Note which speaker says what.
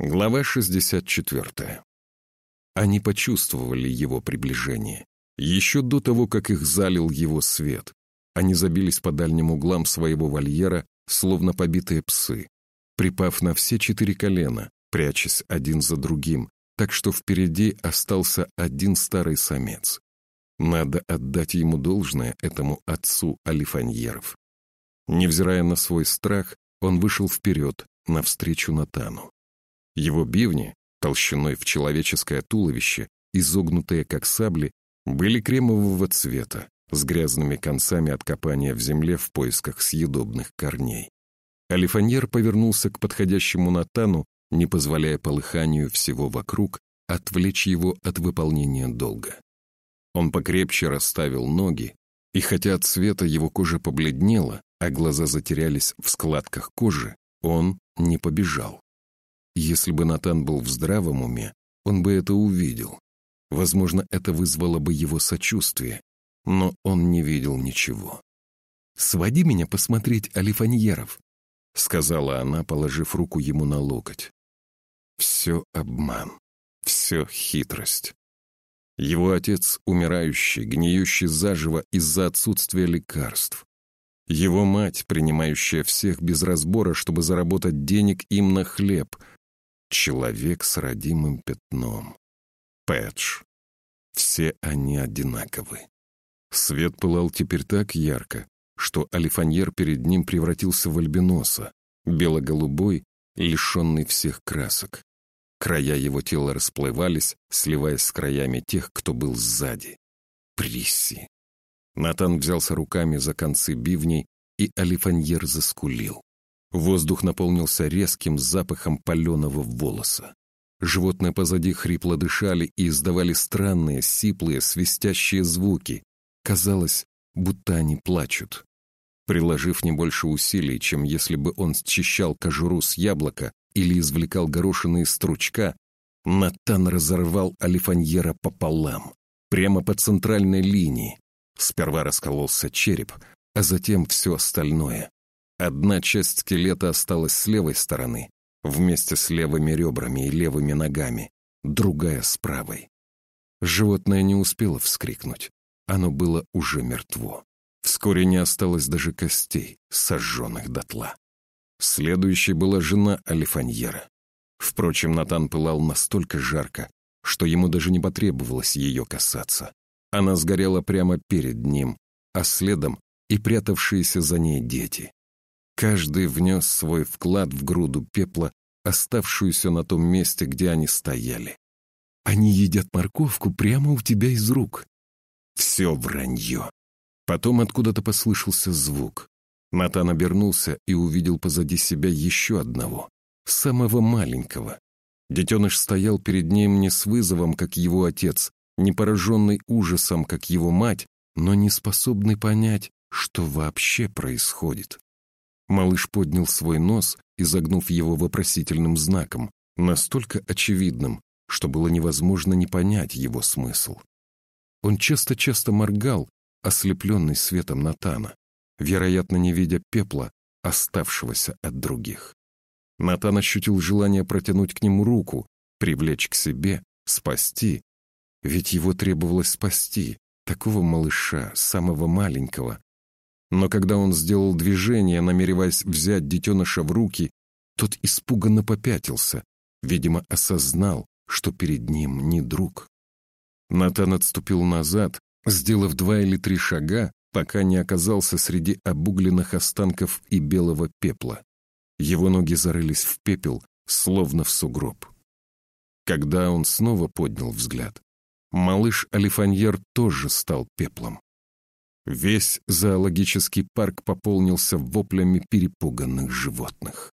Speaker 1: Глава 64. Они почувствовали его приближение. Еще до того, как их залил его свет. Они забились по дальним углам своего вольера, словно побитые псы, припав на все четыре колена, прячась один за другим, так что впереди остался один старый самец. Надо отдать ему должное этому отцу алифаньеров. Невзирая на свой страх, он вышел вперед, навстречу Натану. Его бивни, толщиной в человеческое туловище, изогнутые как сабли, были кремового цвета, с грязными концами от копания в земле в поисках съедобных корней. Алифаньер повернулся к подходящему Натану, не позволяя полыханию всего вокруг отвлечь его от выполнения долга. Он покрепче расставил ноги, и хотя от света его кожа побледнела, а глаза затерялись в складках кожи, он не побежал. Если бы Натан был в здравом уме, он бы это увидел. Возможно, это вызвало бы его сочувствие, но он не видел ничего. «Своди меня посмотреть Алифаньеров», — сказала она, положив руку ему на локоть. Все обман, все хитрость. Его отец умирающий, гниющий заживо из-за отсутствия лекарств. Его мать, принимающая всех без разбора, чтобы заработать денег им на хлеб, Человек с родимым пятном. Пэдж. Все они одинаковы. Свет пылал теперь так ярко, что алифаньер перед ним превратился в альбиноса, бело-голубой, лишенный всех красок. Края его тела расплывались, сливаясь с краями тех, кто был сзади. Присси. Натан взялся руками за концы бивней, и алифаньер заскулил. Воздух наполнился резким запахом паленого волоса. Животные позади хрипло дышали и издавали странные, сиплые, свистящие звуки. Казалось, будто они плачут. Приложив не больше усилий, чем если бы он счищал кожуру с яблока или извлекал горошины из стручка, Натан разорвал алифаньера пополам, прямо по центральной линии. Сперва раскололся череп, а затем все остальное. Одна часть скелета осталась с левой стороны, вместе с левыми ребрами и левыми ногами, другая с правой. Животное не успело вскрикнуть. Оно было уже мертво. Вскоре не осталось даже костей, сожженных дотла. Следующей была жена Алифаньера. Впрочем, Натан пылал настолько жарко, что ему даже не потребовалось ее касаться. Она сгорела прямо перед ним, а следом и прятавшиеся за ней дети. Каждый внес свой вклад в груду пепла, оставшуюся на том месте, где они стояли. Они едят морковку прямо у тебя из рук. Все вранье. Потом откуда-то послышался звук. Натан обернулся и увидел позади себя еще одного, самого маленького. Детеныш стоял перед ним не с вызовом, как его отец, не пораженный ужасом, как его мать, но не способный понять, что вообще происходит. Малыш поднял свой нос, изогнув его вопросительным знаком, настолько очевидным, что было невозможно не понять его смысл. Он часто-часто моргал, ослепленный светом Натана, вероятно, не видя пепла, оставшегося от других. Натан ощутил желание протянуть к нему руку, привлечь к себе, спасти. Ведь его требовалось спасти, такого малыша, самого маленького, но когда он сделал движение, намереваясь взять детеныша в руки, тот испуганно попятился, видимо, осознал, что перед ним не друг. Натан отступил назад, сделав два или три шага, пока не оказался среди обугленных останков и белого пепла. Его ноги зарылись в пепел, словно в сугроб. Когда он снова поднял взгляд, малыш Алифаньер тоже стал пеплом. Весь зоологический парк пополнился воплями перепуганных животных.